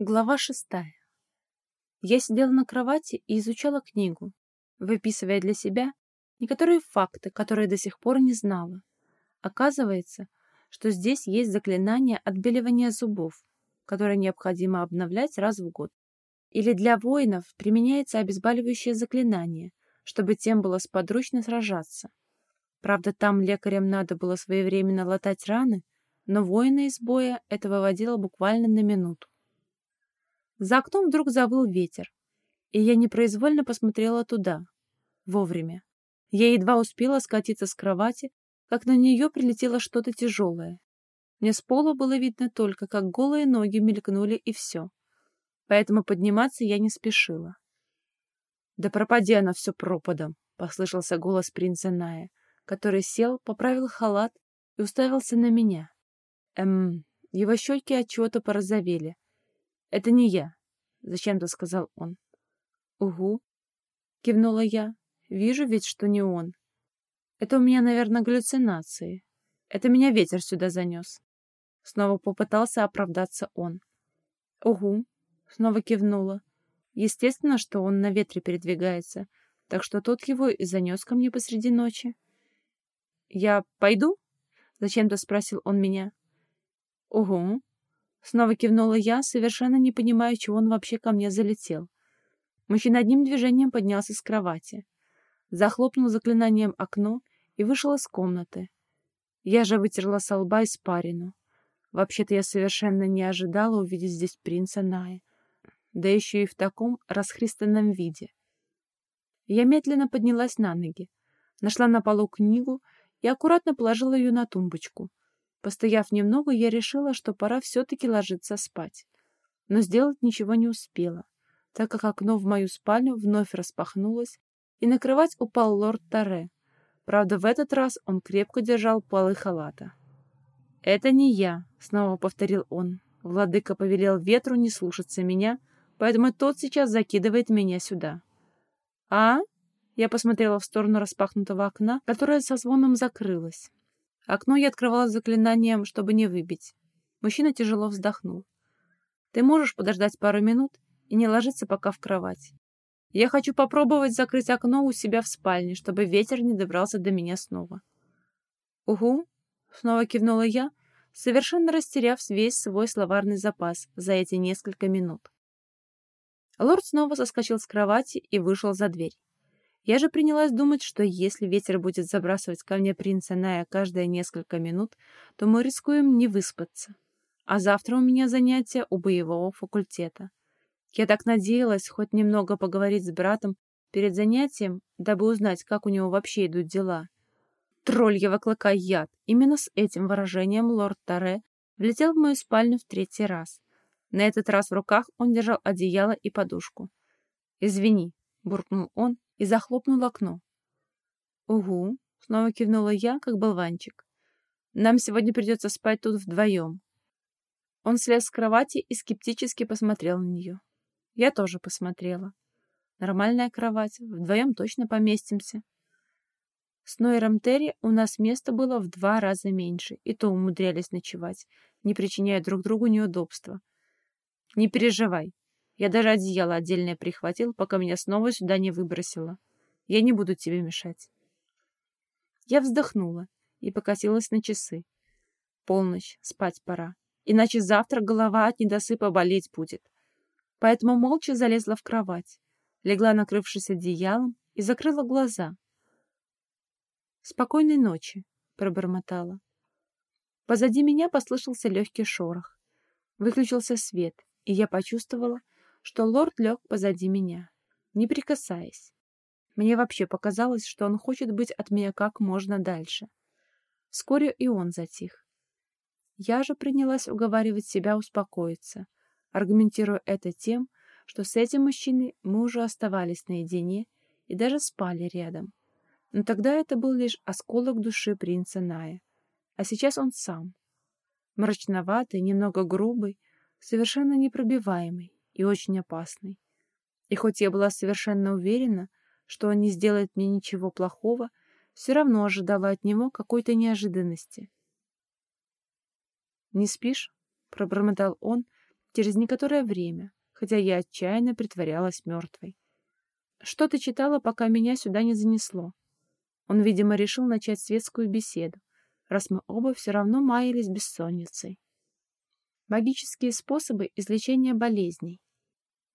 Глава шестая. Я сидела на кровати и изучала книгу, выписывая для себя некоторые факты, которые до сих пор не знала. Оказывается, что здесь есть заклинание отбеливания зубов, которое необходимо обновлять раз в год. Или для воинов применяется обезболивающее заклинание, чтобы тем было сподручно сражаться. Правда, там лекарям надо было своевременно латать раны, но воина из боя это выводило буквально на минуту. За окном вдруг завыл ветер, и я непроизвольно посмотрела туда. Вовремя. Я едва успела скатиться с кровати, как на нее прилетело что-то тяжелое. Мне с пола было видно только, как голые ноги мелькнули, и все. Поэтому подниматься я не спешила. «Да пропади она все пропадом!» — послышался голос принца Ная, который сел, поправил халат и уставился на меня. Эм, его щеки отчего-то порозовели — «Это не я», — зачем-то сказал он. «Угу», — кивнула я. «Вижу ведь, что не он. Это у меня, наверное, галлюцинации. Это меня ветер сюда занес». Снова попытался оправдаться он. «Угу», — снова кивнула. «Естественно, что он на ветре передвигается, так что тот его и занес ко мне посреди ночи». «Я пойду?» — зачем-то спросил он меня. «Угу», Снова кивнула я, совершенно не понимая, чего он вообще ко мне залетел. Мужчина одним движением поднялся с кровати. Захлопнул заклинанием окно и вышел из комнаты. Я же вытерла со лба испарину. Вообще-то я совершенно не ожидала увидеть здесь принца Ная. Да еще и в таком расхристанном виде. Я медленно поднялась на ноги, нашла на полу книгу и аккуратно положила ее на тумбочку. Постояв немного, я решила, что пора все-таки ложиться спать. Но сделать ничего не успела, так как окно в мою спальню вновь распахнулось, и на кровать упал лорд Таре. Правда, в этот раз он крепко держал полы халата. «Это не я», — снова повторил он. «Владыка повелел ветру не слушаться меня, поэтому тот сейчас закидывает меня сюда». «А?» — я посмотрела в сторону распахнутого окна, которое со звоном закрылось. Окно я открывала заклинанием, чтобы не выбить. Мужчина тяжело вздохнул. «Ты можешь подождать пару минут и не ложиться пока в кровать? Я хочу попробовать закрыть окно у себя в спальне, чтобы ветер не добрался до меня снова». «Угу», — снова кивнула я, совершенно растеряв весь свой словарный запас за эти несколько минут. Лорд снова соскочил с кровати и вышел за дверь. Я же принялась думать, что если ветер будет забрасывать ко мне принца Ная каждые несколько минут, то мы рискуем не выспаться. А завтра у меня занятия у боевого факультета. Я так надеялась хоть немного поговорить с братом перед занятием, дабы узнать, как у него вообще идут дела. Тролльего клыка яд. Именно с этим выражением лорд Таре влетел в мою спальню в третий раз. На этот раз в руках он держал одеяло и подушку. «Извини», — буркнул он и захлопнул окно. «Угу», — снова кивнула я, как болванчик. «Нам сегодня придется спать тут вдвоем». Он слез с кровати и скептически посмотрел на нее. Я тоже посмотрела. Нормальная кровать, вдвоем точно поместимся. С Нойером Терри у нас места было в два раза меньше, и то умудрялись ночевать, не причиняя друг другу неудобства. «Не переживай, я даже одеяло отдельное прихватил, пока меня снова сюда не выбросило. Я не буду тебе мешать. Я вздохнула и покосилась на часы. Полночь, спать пора. Иначе завтра голова от недосыпа болеть будет. Поэтому молча залезла в кровать, легла, накрывшись одеялом, и закрыла глаза. «Спокойной ночи», — пробормотала. Позади меня послышался легкий шорох. Выключился свет, и я почувствовала, что лорд лег позади меня, не прикасаясь. Мне вообще показалось, что он хочет быть от меня как можно дальше. Вскоре и он затих. Я же принялась уговаривать себя успокоиться, аргументируя это тем, что с этим мужчиной мы уже оставались наедине и даже спали рядом. Но тогда это был лишь осколок души принца Ная. А сейчас он сам. Мрачноватый, немного грубый, совершенно непробиваемый и очень опасный. И хоть я была совершенно уверена, что он не сделает мне ничего плохого, все равно ожидала от него какой-то неожиданности. «Не спишь?» — пробормотал он, через некоторое время, хотя я отчаянно притворялась мертвой. Что ты читала, пока меня сюда не занесло? Он, видимо, решил начать светскую беседу, раз мы оба все равно маялись бессонницей. Магические способы излечения болезней.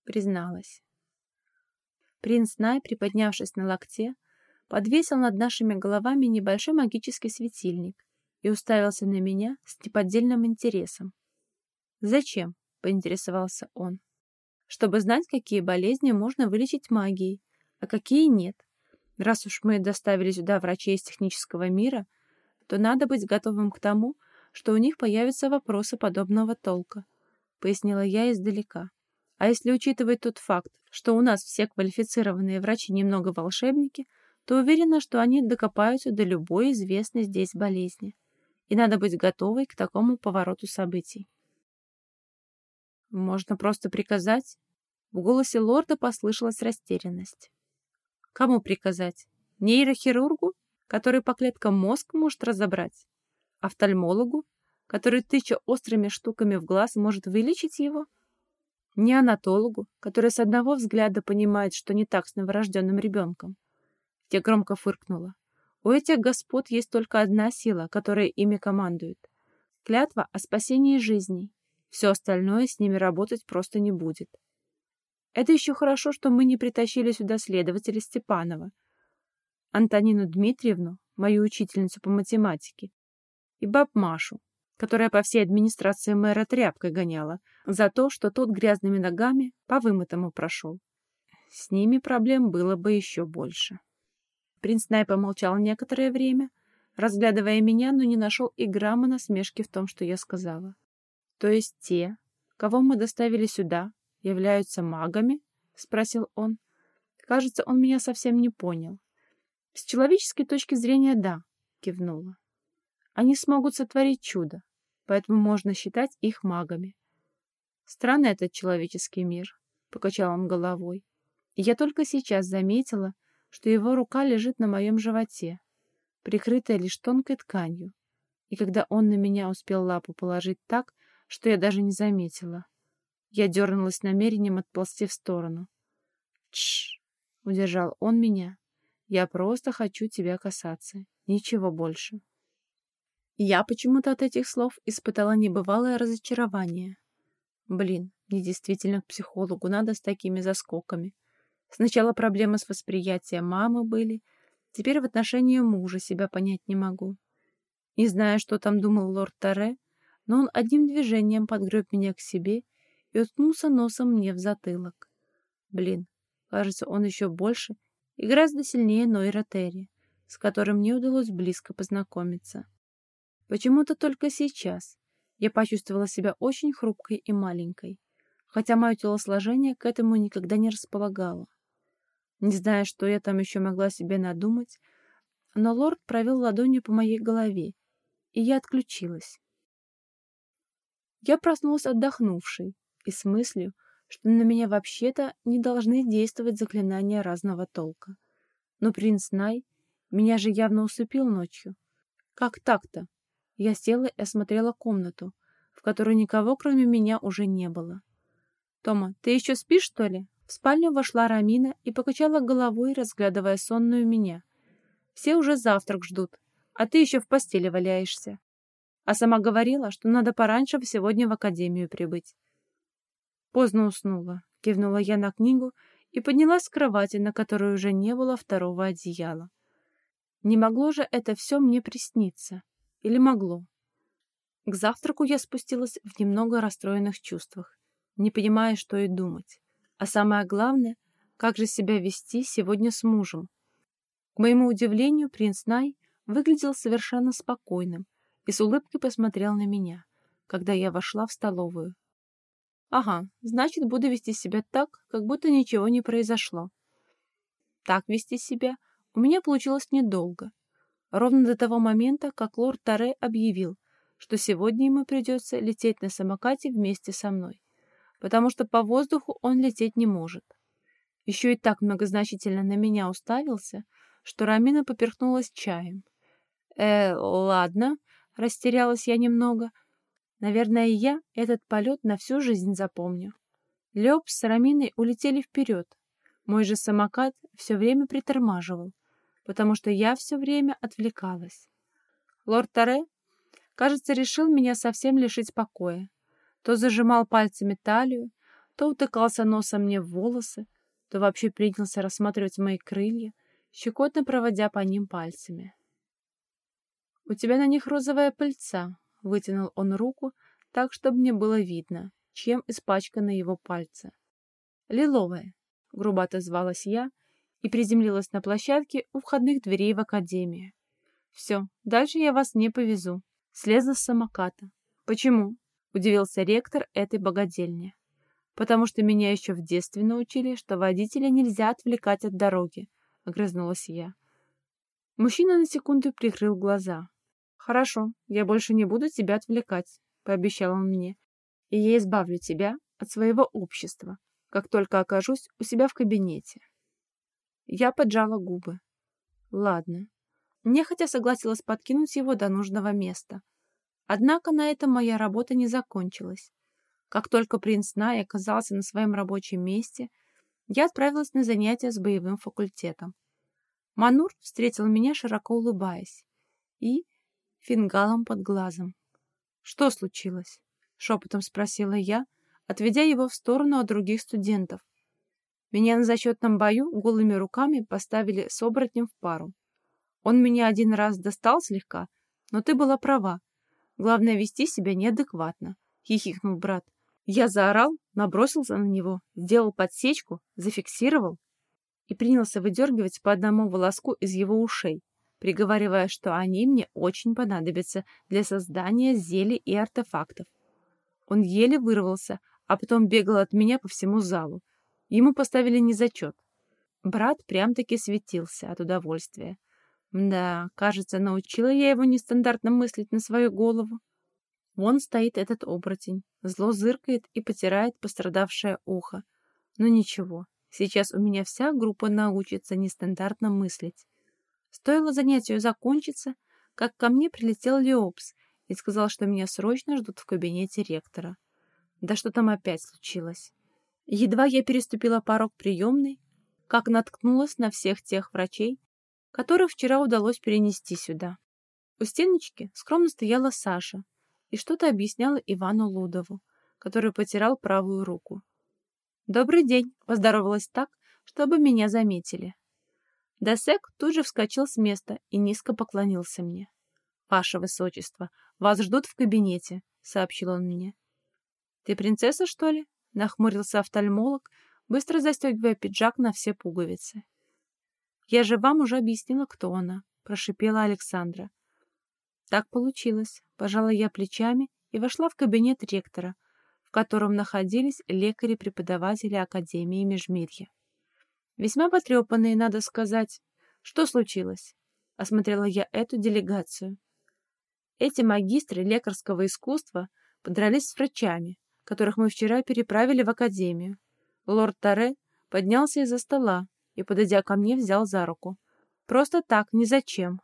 Призналась. Принц Най, приподнявшись на локте, подвесил над нашими головами небольшой магический светильник и уставился на меня с неподдельным интересом. «Зачем?» — поинтересовался он. «Чтобы знать, какие болезни можно вылечить магией, а какие нет. Раз уж мы доставили сюда врачей из технического мира, то надо быть готовым к тому, что у них появятся вопросы подобного толка», — пояснила я издалека. «А если учитывать тот факт, что у нас все квалифицированные врачи немного волшебники, то уверена, что они докопаются до любой известной здесь болезни. И надо быть готовой к такому повороту событий. Можно просто приказать? В голосе лорда послышалась растерянность. Кому приказать? Нейрохирургу, который по клеткам мозг может разобрать? Офтальмологу, который, тыча острыми штуками в глаз, может вылечить его? Неонатологу, который с одного взгляда понимает, что не так с новорожденным ребенком? Я громко фыркнула. У этих господ есть только одна сила, которая ими командует. Клятва о спасении жизней. Все остальное с ними работать просто не будет. Это еще хорошо, что мы не притащили сюда следователя Степанова, Антонину Дмитриевну, мою учительницу по математике, и баб Машу, которая по всей администрации мэра тряпкой гоняла за то, что тот грязными ногами по вымытому прошел. С ними проблем было бы еще больше. Принц Най помолчал некоторое время, разглядывая меня, но не нашел и грамма насмешки в том, что я сказала. То есть те, кого мы доставили сюда, являются магами? Спросил он. Кажется, он меня совсем не понял. С человеческой точки зрения, да, кивнула. Они смогут сотворить чудо, поэтому можно считать их магами. Странный этот человеческий мир, покачал он головой. Я только сейчас заметила, что его рука лежит на моем животе, прикрытая лишь тонкой тканью. И когда он на меня успел лапу положить так, что я даже не заметила. Я дернулась намерением отползти в сторону. «Тш!» — удержал он меня. «Я просто хочу тебя касаться. Ничего больше». Я почему-то от этих слов испытала небывалое разочарование. Блин, мне действительно к психологу надо с такими заскоками. Сначала проблемы с восприятием мамы были, теперь в отношении мужа себя понять не могу. Не знаю, что там думал лорд Таре, но он одним движением подгреб меня к себе и уткнулся носом мне в затылок. Блин, кажется, он еще больше и гораздо сильнее Нойра Терри, с которым мне удалось близко познакомиться. Почему-то только сейчас я почувствовала себя очень хрупкой и маленькой, хотя мое телосложение к этому никогда не располагало. Не зная, что я там еще могла себе надумать, но лорд провел ладонью по моей голове, и я отключилась. Я проснулась отдохнувшей и с мыслью, что на меня вообще-то не должны действовать заклинания разного толка. Но принц Най меня же явно усыпил ночью. Как так-то? Я села и осмотрела комнату, в которой никого, кроме меня, уже не было. «Тома, ты еще спишь, что ли?» В спальню вошла Рамина и покачала головой, разглядывая сонную меня. «Все уже завтрак ждут, а ты еще в постели валяешься» а сама говорила, что надо пораньше сегодня в академию прибыть. Поздно уснула, кивнула я на книгу и поднялась с кровати, на которой уже не было второго одеяла. Не могло же это все мне присниться? Или могло? К завтраку я спустилась в немного расстроенных чувствах, не понимая, что и думать. А самое главное, как же себя вести сегодня с мужем. К моему удивлению, принц Най выглядел совершенно спокойным, и с улыбкой посмотрел на меня, когда я вошла в столовую. Ага, значит, буду вести себя так, как будто ничего не произошло. Так вести себя у меня получилось недолго. Ровно до того момента, как лорд Таре объявил, что сегодня ему придется лететь на самокате вместе со мной, потому что по воздуху он лететь не может. Еще и так многозначительно на меня уставился, что Рамина поперхнулась чаем. «Э, ладно», Растерялась я немного. Наверное, я этот полет на всю жизнь запомню. Лёб с Раминой улетели вперед. Мой же самокат все время притормаживал, потому что я все время отвлекалась. Лорд Таре, кажется, решил меня совсем лишить покоя. То зажимал пальцами талию, то утыкался носом мне в волосы, то вообще принялся рассматривать мои крылья, щекотно проводя по ним пальцами. «У тебя на них розовая пыльца», — вытянул он руку так, чтобы мне было видно, чем испачканы его пальцы. «Лиловая», — грубо отозвалась я и приземлилась на площадке у входных дверей в академию. «Все, дальше я вас не повезу». Слезла с самоката. «Почему?» — удивился ректор этой богадельни. «Потому что меня еще в детстве научили, что водителя нельзя отвлекать от дороги», — огрызнулась я. Мужчина на секунду прикрыл глаза. «Хорошо, я больше не буду тебя отвлекать», — пообещал он мне и я избавлю тебя от своего общества, как только окажусь у себя в кабинете. Я поджала губы. Ладно. Нехотя согласилась подкинуть его до нужного места. Однако на этом моя работа не закончилась. Как только принц Най оказался на своем рабочем месте, я отправилась на занятия с боевым факультетом. Манур встретил меня, широко улыбаясь, и фингалом под глазом. Что случилось? шепотом спросила я, отведя его в сторону от других студентов. Меня на зачетном бою голыми руками поставили с оборотнем в пару. Он меня один раз достал слегка, но ты была права. Главное, вести себя неадекватно, — хихикнул брат. Я заорал, набросился на него, сделал подсечку, зафиксировал и принялся выдергивать по одному волоску из его ушей, приговаривая, что они мне очень понадобятся для создания зелий и артефактов. Он еле вырвался, а потом бегал от меня по всему залу. Ему поставили незачет. Брат прям-таки светился от удовольствия. Да, кажется, научила я его нестандартно мыслить на свою голову. Вон стоит этот оборотень, зло зыркает и потирает пострадавшее ухо. Но ничего, сейчас у меня вся группа научится нестандартно мыслить. Стоило занятию закончиться, как ко мне прилетел Леопс и сказал, что меня срочно ждут в кабинете ректора. Да что там опять случилось? Едва я переступила порог приемной, как наткнулась на всех тех врачей, которых вчера удалось перенести сюда. У стеночки скромно стояла Саша и что-то объясняла Ивану Лудову, который потирал правую руку. «Добрый день!» — поздоровалась так, чтобы меня заметили. Досек тут же вскочил с места и низко поклонился мне. «Ваше Высочество, вас ждут в кабинете», — сообщил он мне. «Ты принцесса, что ли?» — нахмурился офтальмолог, быстро застегивая пиджак на все пуговицы. «Я же вам уже объяснила, кто она», — прошипела Александра. Так получилось. Пожала я плечами и вошла в кабинет ректора, в котором находились лекари-преподаватели Академии Межмирья. Весьма потрепанные, надо сказать. Что случилось? Осмотрела я эту делегацию. Эти магистры лекарского искусства подрались с врачами, которых мы вчера переправили в академию. Лорд Таре поднялся из-за стола и, подойдя ко мне, взял за руку. Просто так, ни зачем.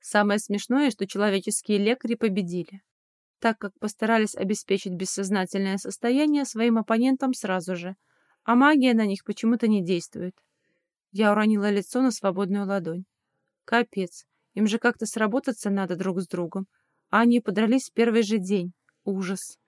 Самое смешное, что человеческие лекари победили, так как постарались обеспечить бессознательное состояние своим оппонентам сразу же, а магия на них почему-то не действует. Я уронила лицо на свободную ладонь. Капец, им же как-то сработаться надо друг с другом. А они подрались в первый же день. Ужас.